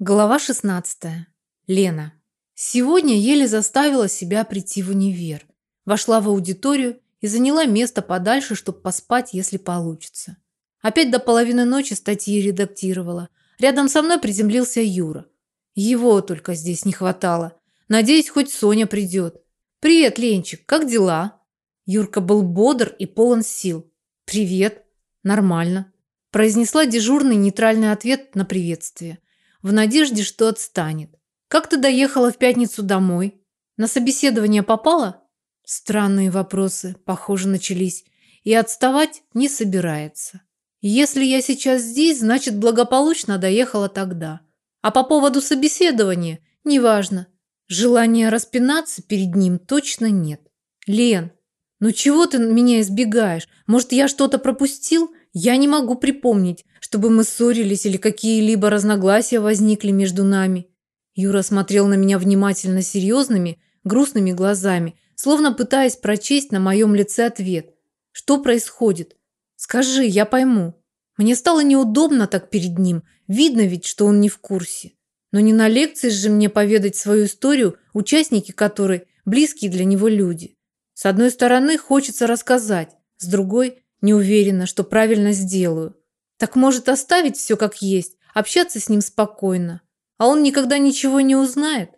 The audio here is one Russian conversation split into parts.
Глава 16. Лена. Сегодня еле заставила себя прийти в универ. Вошла в аудиторию и заняла место подальше, чтобы поспать, если получится. Опять до половины ночи статьи редактировала. Рядом со мной приземлился Юра. Его только здесь не хватало. Надеюсь, хоть Соня придет. «Привет, Ленчик, как дела?» Юрка был бодр и полон сил. «Привет. Нормально», – произнесла дежурный нейтральный ответ на приветствие – в надежде, что отстанет. «Как ты доехала в пятницу домой? На собеседование попала?» Странные вопросы, похоже, начались, и отставать не собирается. Если я сейчас здесь, значит, благополучно доехала тогда. А по поводу собеседования, неважно. Желания распинаться перед ним точно нет. Лен, ну чего ты меня избегаешь? Может, я что-то пропустил? Я не могу припомнить, чтобы мы ссорились или какие-либо разногласия возникли между нами. Юра смотрел на меня внимательно серьезными, грустными глазами, словно пытаясь прочесть на моем лице ответ. Что происходит? Скажи, я пойму. Мне стало неудобно так перед ним. Видно ведь, что он не в курсе. Но не на лекции же мне поведать свою историю, участники которой близкие для него люди. С одной стороны, хочется рассказать, с другой не уверена, что правильно сделаю. Так может оставить все как есть, общаться с ним спокойно. А он никогда ничего не узнает.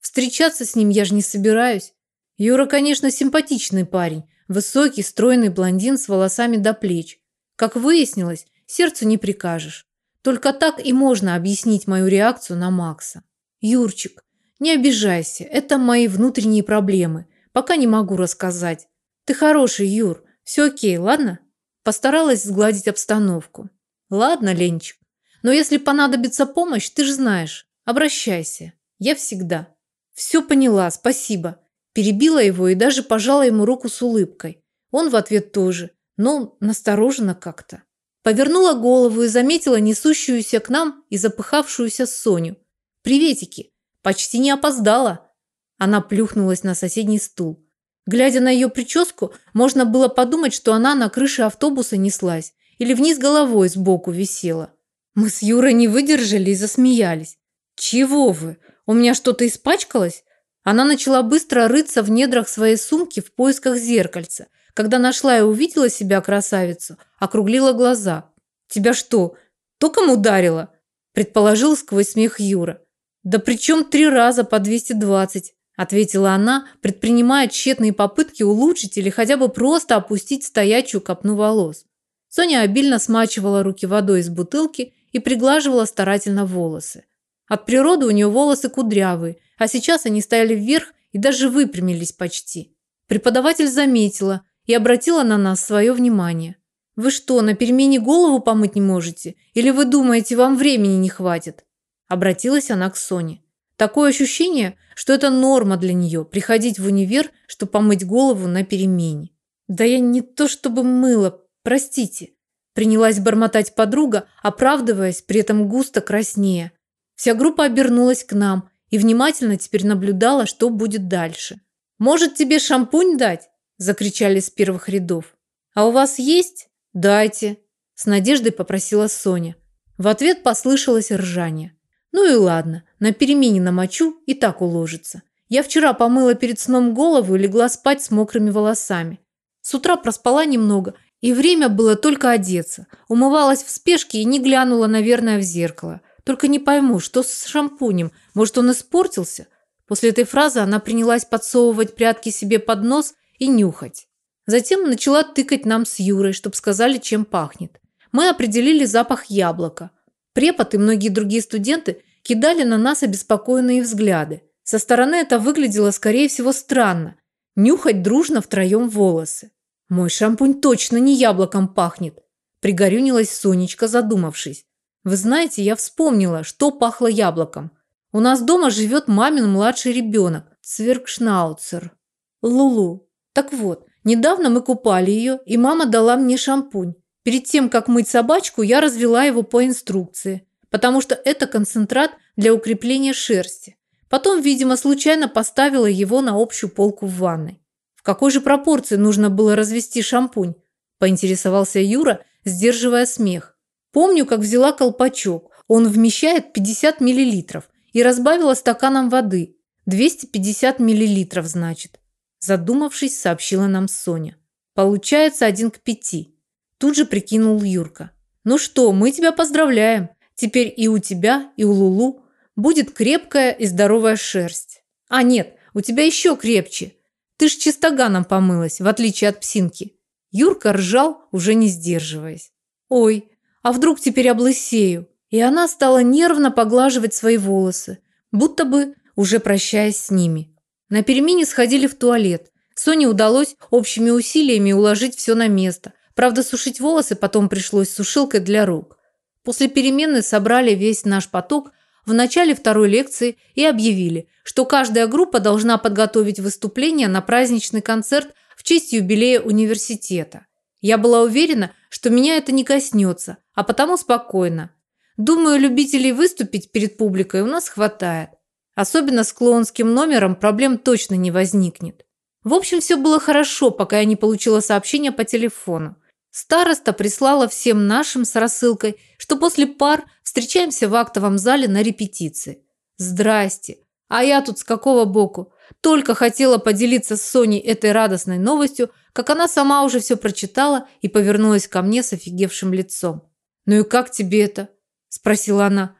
Встречаться с ним я же не собираюсь. Юра, конечно, симпатичный парень. Высокий, стройный блондин с волосами до плеч. Как выяснилось, сердцу не прикажешь. Только так и можно объяснить мою реакцию на Макса. Юрчик, не обижайся, это мои внутренние проблемы. Пока не могу рассказать. Ты хороший, Юр. Все окей, ладно? Постаралась сгладить обстановку. Ладно, Ленчик. Но если понадобится помощь, ты же знаешь. Обращайся. Я всегда. Все поняла, спасибо. Перебила его и даже пожала ему руку с улыбкой. Он в ответ тоже, но настороженно как-то. Повернула голову и заметила несущуюся к нам и запыхавшуюся Соню. «Приветики! Почти не опоздала!» Она плюхнулась на соседний стул. Глядя на ее прическу, можно было подумать, что она на крыше автобуса неслась или вниз головой сбоку висела. Мы с Юрой не выдержали и засмеялись. «Чего вы? У меня что-то испачкалось?» Она начала быстро рыться в недрах своей сумки в поисках зеркальца. Когда нашла и увидела себя красавицу, округлила глаза. «Тебя что, током ударило?» предположил сквозь смех Юра. «Да причем три раза по 220 ответила она, предпринимая тщетные попытки улучшить или хотя бы просто опустить стоячую копну волос. Соня обильно смачивала руки водой из бутылки и приглаживала старательно волосы. От природы у нее волосы кудрявые, а сейчас они стояли вверх и даже выпрямились почти. Преподаватель заметила и обратила на нас свое внимание. «Вы что, на перемене голову помыть не можете? Или вы думаете, вам времени не хватит?» Обратилась она к Соне. Такое ощущение, что это норма для нее – приходить в универ, чтобы помыть голову на перемене. «Да я не то чтобы мыла, простите», – принялась бормотать подруга, оправдываясь, при этом густо краснее. Вся группа обернулась к нам и внимательно теперь наблюдала, что будет дальше. «Может, тебе шампунь дать?» – закричали с первых рядов. «А у вас есть? Дайте!» – с надеждой попросила Соня. В ответ послышалось ржание. Ну и ладно, на перемене намочу и так уложится. Я вчера помыла перед сном голову и легла спать с мокрыми волосами. С утра проспала немного, и время было только одеться. Умывалась в спешке и не глянула, наверное, в зеркало. Только не пойму, что с шампунем? Может, он испортился? После этой фразы она принялась подсовывать прятки себе под нос и нюхать. Затем начала тыкать нам с Юрой, чтобы сказали, чем пахнет. Мы определили запах яблока. Препод и многие другие студенты кидали на нас обеспокоенные взгляды. Со стороны это выглядело, скорее всего, странно. Нюхать дружно втроем волосы. Мой шампунь точно не яблоком пахнет. Пригорюнилась Сонечка, задумавшись. Вы знаете, я вспомнила, что пахло яблоком. У нас дома живет мамин младший ребенок, Цверкшнауцер. Лулу. Так вот, недавно мы купали ее, и мама дала мне шампунь. Перед тем, как мыть собачку, я развела его по инструкции, потому что это концентрат для укрепления шерсти. Потом, видимо, случайно поставила его на общую полку в ванной. В какой же пропорции нужно было развести шампунь? Поинтересовался Юра, сдерживая смех. Помню, как взяла колпачок. Он вмещает 50 миллилитров и разбавила стаканом воды. 250 миллилитров, значит. Задумавшись, сообщила нам Соня. Получается один к пяти. Тут же прикинул Юрка. Ну что, мы тебя поздравляем. Теперь и у тебя, и у Лулу будет крепкая и здоровая шерсть. А нет, у тебя еще крепче. Ты ж чистоганом помылась, в отличие от псинки. Юрка ржал, уже не сдерживаясь. Ой, а вдруг теперь облысею? И она стала нервно поглаживать свои волосы, будто бы уже прощаясь с ними. На перемене сходили в туалет. Соне удалось общими усилиями уложить все на место. Правда, сушить волосы потом пришлось сушилкой для рук. После перемены собрали весь наш поток в начале второй лекции и объявили, что каждая группа должна подготовить выступление на праздничный концерт в честь юбилея университета. Я была уверена, что меня это не коснется, а потому спокойно. Думаю, любителей выступить перед публикой у нас хватает. Особенно с клоунским номером проблем точно не возникнет. В общем, все было хорошо, пока я не получила сообщение по телефону. Староста прислала всем нашим с рассылкой, что после пар встречаемся в актовом зале на репетиции. Здрасте. А я тут с какого боку? Только хотела поделиться с Соней этой радостной новостью, как она сама уже все прочитала и повернулась ко мне с офигевшим лицом. «Ну и как тебе это?» – спросила она.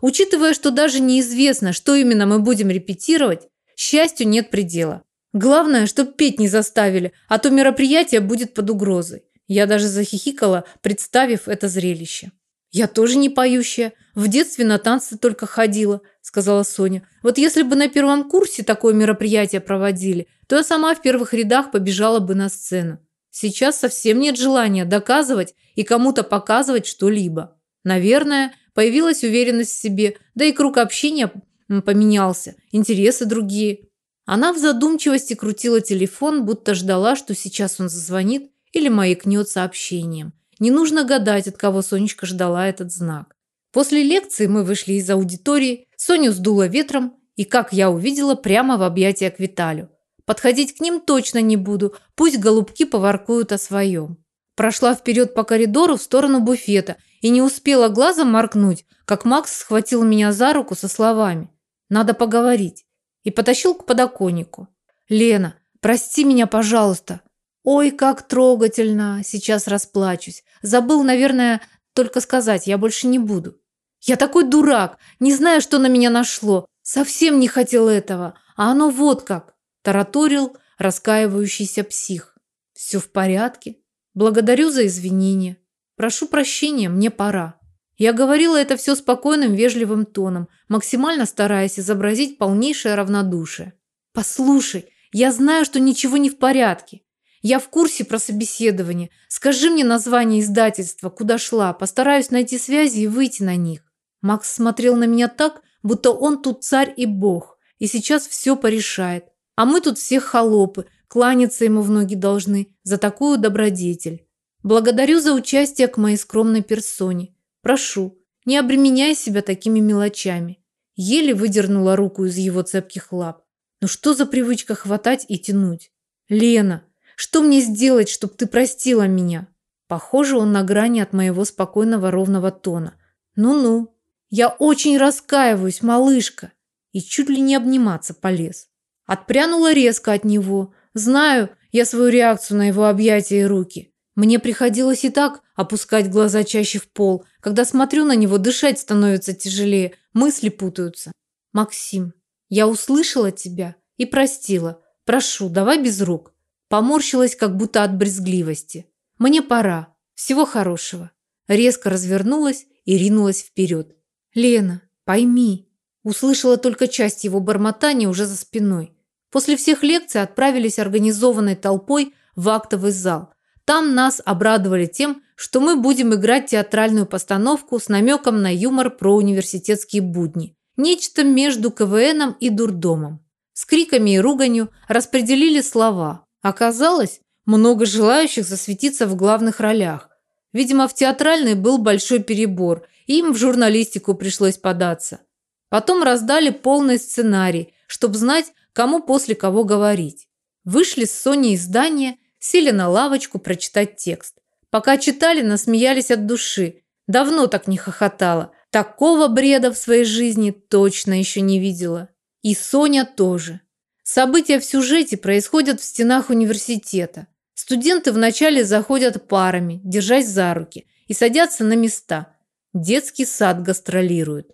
Учитывая, что даже неизвестно, что именно мы будем репетировать, счастью нет предела. Главное, чтоб петь не заставили, а то мероприятие будет под угрозой. Я даже захихикала, представив это зрелище. «Я тоже не поющая. В детстве на танцы только ходила», – сказала Соня. «Вот если бы на первом курсе такое мероприятие проводили, то я сама в первых рядах побежала бы на сцену. Сейчас совсем нет желания доказывать и кому-то показывать что-либо. Наверное, появилась уверенность в себе, да и круг общения поменялся, интересы другие». Она в задумчивости крутила телефон, будто ждала, что сейчас он зазвонит или маякнет сообщением. Не нужно гадать, от кого Сонечка ждала этот знак. После лекции мы вышли из аудитории, Соню сдуло ветром и, как я увидела, прямо в объятия к Виталю. Подходить к ним точно не буду, пусть голубки поворкуют о своем. Прошла вперед по коридору в сторону буфета и не успела глазом моркнуть, как Макс схватил меня за руку со словами «Надо поговорить» и потащил к подоконнику. «Лена, прости меня, пожалуйста», Ой, как трогательно. Сейчас расплачусь. Забыл, наверное, только сказать, я больше не буду. Я такой дурак, не знаю, что на меня нашло. Совсем не хотел этого. А оно вот как. Тараторил раскаивающийся псих. Все в порядке. Благодарю за извинения. Прошу прощения, мне пора. Я говорила это все спокойным, вежливым тоном, максимально стараясь изобразить полнейшее равнодушие. Послушай, я знаю, что ничего не в порядке. Я в курсе про собеседование. Скажи мне название издательства, куда шла. Постараюсь найти связи и выйти на них. Макс смотрел на меня так, будто он тут царь и бог, и сейчас все порешает. А мы тут все холопы, кланяться ему в ноги должны за такую добродетель. Благодарю за участие к моей скромной персоне. Прошу, не обременяй себя такими мелочами. Еле выдернула руку из его цепких лап. Ну что за привычка хватать и тянуть? Лена, что мне сделать, чтобы ты простила меня? Похоже, он на грани от моего спокойного ровного тона. Ну-ну. Я очень раскаиваюсь, малышка. И чуть ли не обниматься полез. Отпрянула резко от него. Знаю я свою реакцию на его объятия и руки. Мне приходилось и так опускать глаза чаще в пол. Когда смотрю на него, дышать становится тяжелее, мысли путаются. Максим, я услышала тебя и простила. Прошу, давай без рук. Поморщилась, как будто от брезгливости. «Мне пора. Всего хорошего». Резко развернулась и ринулась вперед. «Лена, пойми». Услышала только часть его бормотания уже за спиной. После всех лекций отправились организованной толпой в актовый зал. Там нас обрадовали тем, что мы будем играть театральную постановку с намеком на юмор про университетские будни. Нечто между КВНом и дурдомом. С криками и руганью распределили слова. Оказалось, много желающих засветиться в главных ролях. Видимо, в театральной был большой перебор, и им в журналистику пришлось податься. Потом раздали полный сценарий, чтобы знать, кому после кого говорить. Вышли с Соней из здания, сели на лавочку прочитать текст. Пока читали, насмеялись от души. Давно так не хохотала. Такого бреда в своей жизни точно еще не видела. И Соня тоже. События в сюжете происходят в стенах университета. Студенты вначале заходят парами, держась за руки, и садятся на места. Детский сад гастролирует.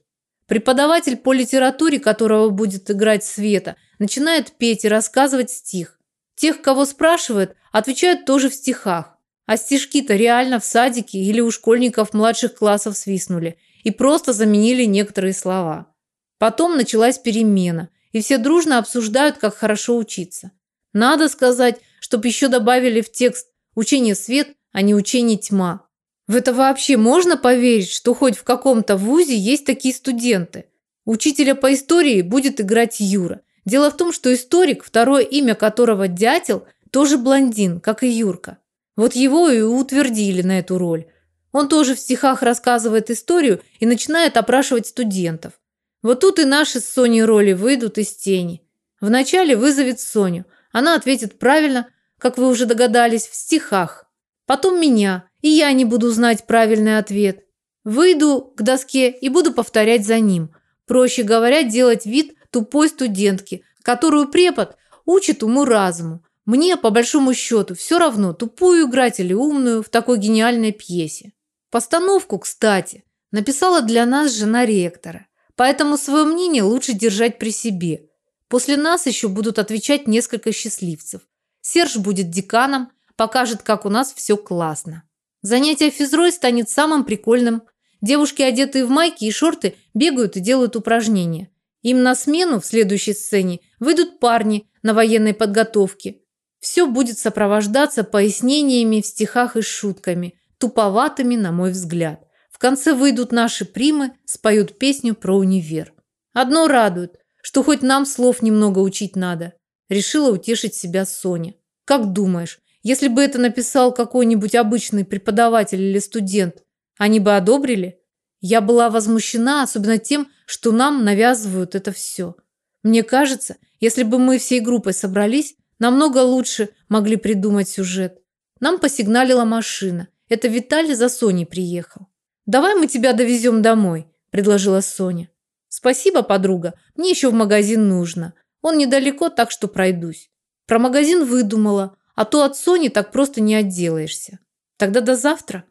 Преподаватель по литературе, которого будет играть Света, начинает петь и рассказывать стих. Тех, кого спрашивают, отвечают тоже в стихах. А стишки-то реально в садике или у школьников младших классов свистнули и просто заменили некоторые слова. Потом началась перемена, и все дружно обсуждают, как хорошо учиться. Надо сказать, чтоб еще добавили в текст «учение свет», а не «учение тьма». В это вообще можно поверить, что хоть в каком-то вузе есть такие студенты? Учителя по истории будет играть Юра. Дело в том, что историк, второе имя которого Дятел, тоже блондин, как и Юрка. Вот его и утвердили на эту роль. Он тоже в стихах рассказывает историю и начинает опрашивать студентов. Вот тут и наши с Соней роли выйдут из тени. Вначале вызовет Соню. Она ответит правильно, как вы уже догадались, в стихах. Потом меня, и я не буду знать правильный ответ. Выйду к доске и буду повторять за ним. Проще говоря, делать вид тупой студентки, которую препод учит уму-разуму. Мне, по большому счету, все равно, тупую играть или умную в такой гениальной пьесе. Постановку, кстати, написала для нас жена ректора. Поэтому свое мнение лучше держать при себе. После нас еще будут отвечать несколько счастливцев. Серж будет деканом, покажет, как у нас все классно. Занятие физрой станет самым прикольным. Девушки, одетые в майки и шорты, бегают и делают упражнения. Им на смену в следующей сцене выйдут парни на военной подготовке. Все будет сопровождаться пояснениями в стихах и шутками, туповатыми, на мой взгляд. Конце выйдут наши примы, споют песню про универ. Одно радует, что хоть нам слов немного учить надо. Решила утешить себя Соня. Как думаешь, если бы это написал какой-нибудь обычный преподаватель или студент, они бы одобрили? Я была возмущена, особенно тем, что нам навязывают это все. Мне кажется, если бы мы всей группой собрались, намного лучше могли придумать сюжет. Нам посигналила машина, это Виталий за Соней приехал. «Давай мы тебя довезем домой», – предложила Соня. «Спасибо, подруга, мне еще в магазин нужно. Он недалеко, так что пройдусь». Про магазин выдумала, а то от Сони так просто не отделаешься. Тогда до завтра.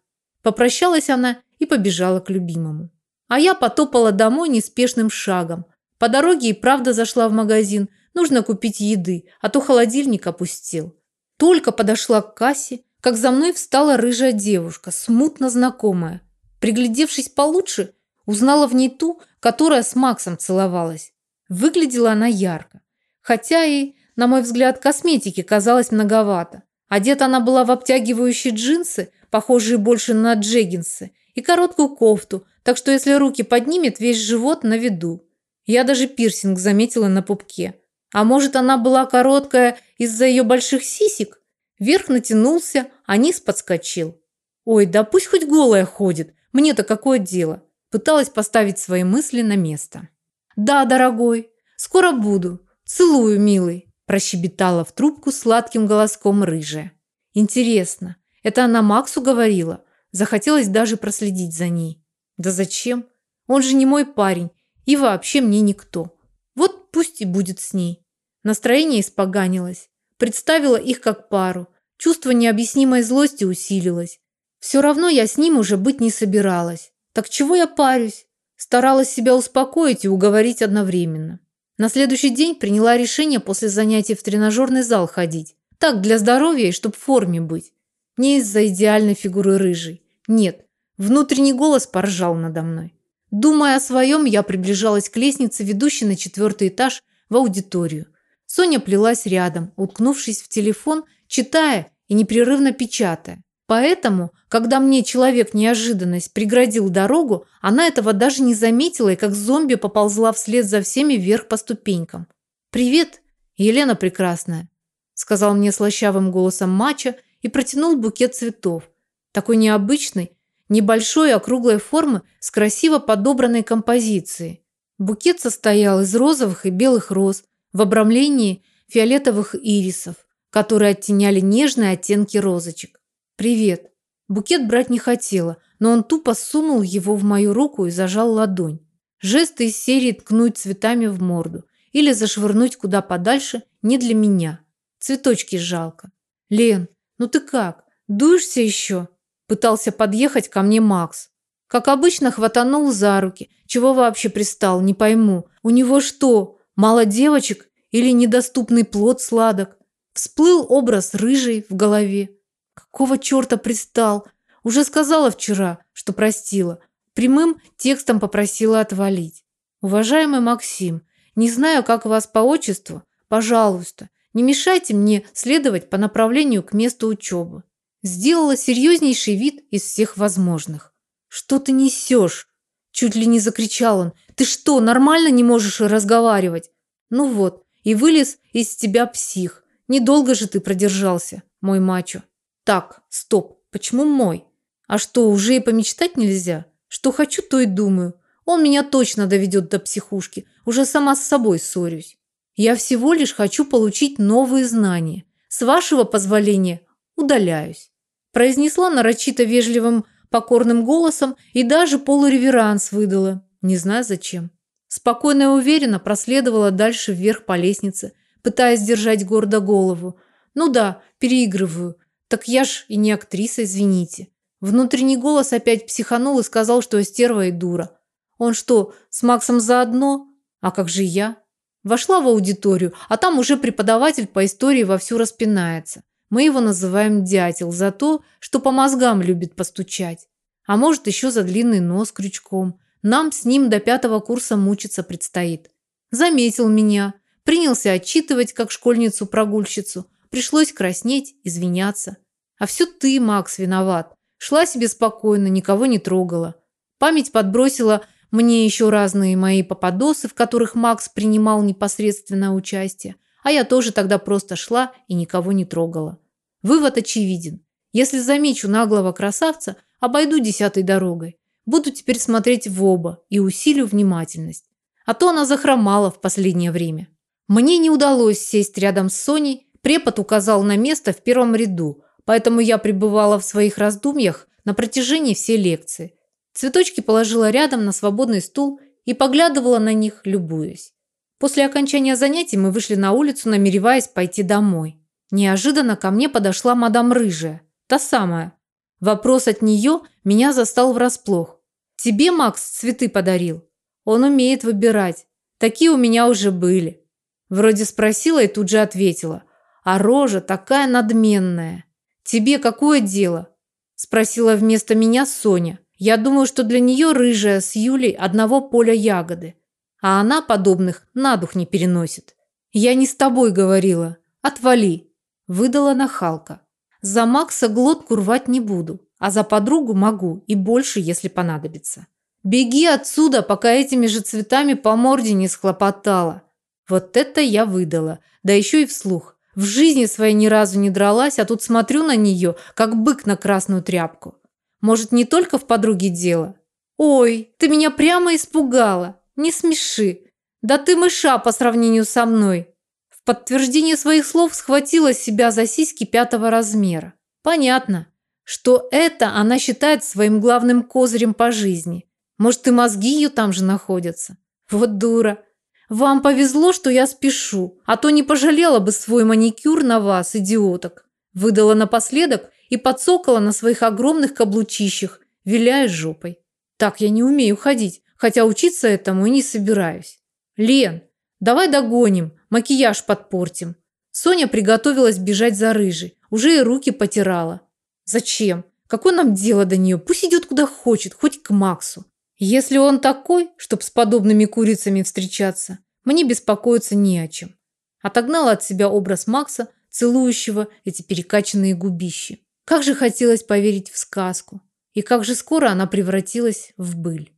Попрощалась она и побежала к любимому. А я потопала домой неспешным шагом. По дороге и правда зашла в магазин. Нужно купить еды, а то холодильник опустел. Только подошла к кассе, как за мной встала рыжая девушка, смутно знакомая. Приглядевшись получше, узнала в ней ту, которая с Максом целовалась. Выглядела она ярко, хотя и, на мой взгляд, косметики казалось многовато. Одета она была в обтягивающие джинсы, похожие больше на джеггинсы, и короткую кофту, так что если руки поднимет, весь живот на виду. Я даже пирсинг заметила на пупке. А может, она была короткая из-за ее больших сисек? Верх натянулся, а низ подскочил. Ой, да пусть хоть голая ходит, мне-то какое дело? Пыталась поставить свои мысли на место. Да, дорогой, скоро буду. Целую, милый, прощебетала в трубку сладким голоском рыжая. Интересно, это она Максу говорила? Захотелось даже проследить за ней. Да зачем? Он же не мой парень и вообще мне никто. Вот пусть и будет с ней. Настроение испоганилось. Представила их как пару. Чувство необъяснимой злости усилилось. Все равно я с ним уже быть не собиралась. Так чего я парюсь? Старалась себя успокоить и уговорить одновременно. На следующий день приняла решение после занятий в тренажерный зал ходить. Так, для здоровья и чтоб в форме быть. Не из-за идеальной фигуры рыжей. Нет, внутренний голос поржал надо мной. Думая о своем, я приближалась к лестнице, ведущей на четвертый этаж, в аудиторию – Соня плелась рядом, уткнувшись в телефон, читая и непрерывно печатая. Поэтому, когда мне человек неожиданность преградил дорогу, она этого даже не заметила и как зомби поползла вслед за всеми вверх по ступенькам. «Привет, Елена Прекрасная», – сказал мне слащавым голосом Мачо и протянул букет цветов. Такой необычный, небольшой округлой формы с красиво подобранной композицией. Букет состоял из розовых и белых роз, в обрамлении фиолетовых ирисов, которые оттеняли нежные оттенки розочек. «Привет!» Букет брать не хотела, но он тупо сунул его в мою руку и зажал ладонь. Жесты из серии ткнуть цветами в морду или зашвырнуть куда подальше не для меня. Цветочки жалко. Лен, ну ты как? Дуешься еще? Пытался подъехать ко мне Макс. Как обычно, хватанул за руки. Чего вообще пристал, не пойму. У него что, мало девочек или недоступный плод сладок? Всплыл образ рыжий в голове. Какого черта пристал? Уже сказала вчера, что простила. Прямым текстом попросила отвалить. Уважаемый Максим, не знаю, как вас по отчеству. Пожалуйста, не мешайте мне следовать по направлению к месту учебы. Сделала серьезнейший вид из всех возможных. Что ты несешь? Чуть ли не закричал он. Ты что, нормально не можешь разговаривать? Ну вот, и вылез из тебя псих. Недолго же ты продержался, мой мачо. Так, стоп, почему мой? А что, уже и помечтать нельзя? Что хочу, то и думаю. Он меня точно доведет до психушки. Уже сама с собой ссорюсь. Я всего лишь хочу получить новые знания. С вашего позволения удаляюсь. Произнесла нарочито вежливым, покорным голосом и даже полуреверанс выдала. Не знаю зачем. Спокойно и уверенно проследовала дальше вверх по лестнице, пытаясь держать гордо голову. Ну да, переигрываю. Так я ж и не актриса, извините. Внутренний голос опять психанул и сказал, что я стерва и дура. Он что, с Максом заодно? А как же я? Вошла в аудиторию, а там уже преподаватель по истории вовсю распинается. Мы его называем дятел за то, что по мозгам любит постучать. А может, еще за длинный нос крючком. Нам с ним до пятого курса мучиться предстоит. Заметил меня, принялся отчитывать, как школьницу-прогульщицу. Пришлось краснеть, извиняться. А все ты, Макс, виноват. Шла себе спокойно, никого не трогала. Память подбросила мне еще разные мои попадосы, в которых Макс принимал непосредственное участие, а я тоже тогда просто шла и никого не трогала. Вывод очевиден. Если замечу наглого красавца, обойду десятой дорогой. Буду теперь смотреть в оба и усилю внимательность. А то она захромала в последнее время. Мне не удалось сесть рядом с Соней, препод указал на место в первом ряду – поэтому я пребывала в своих раздумьях на протяжении всей лекции. Цветочки положила рядом на свободный стул и поглядывала на них, любуясь. После окончания занятий мы вышли на улицу, намереваясь пойти домой. Неожиданно ко мне подошла мадам Рыжая, та самая. Вопрос от нее меня застал врасплох. «Тебе Макс цветы подарил? Он умеет выбирать. Такие у меня уже были». Вроде спросила и тут же ответила. А рожа такая надменная. «Тебе какое дело?» – спросила вместо меня Соня. Я думаю, что для нее рыжая с Юлей одного поля ягоды, а она подобных на дух не переносит. «Я не с тобой говорила. Отвали!» – выдала нахалка. «За Макса глотку рвать не буду, а за подругу могу и больше, если понадобится. Беги отсюда, пока этими же цветами по морде не схлопотала». Вот это я выдала, да еще и вслух. В жизни своей ни разу не дралась, а тут смотрю на нее, как бык на красную тряпку. Может, не только в подруге дело? Ой, ты меня прямо испугала. Не смеши. Да ты мыша по сравнению со мной. В подтверждение своих слов схватила себя за сиськи пятого размера. Понятно, что это она считает своим главным козырем по жизни. Может, и мозги ее там же находятся. Вот дура. Вам повезло, что я спешу, а то не пожалела бы свой маникюр на вас, идиоток. Выдала напоследок и подсокала на своих огромных каблучищах, виляя жопой. Так я не умею ходить, хотя учиться этому и не собираюсь. Лен, давай догоним, макияж подпортим. Соня приготовилась бежать за рыжей, уже и руки потирала. Зачем? Какое нам дело до нее? Пусть идет куда хочет, хоть к Максу. Если он такой, чтоб с подобными курицами встречаться, мне беспокоиться не о чем. Отогнала от себя образ Макса, целующего эти перекачанные губищи. Как же хотелось поверить в сказку. И как же скоро она превратилась в быль.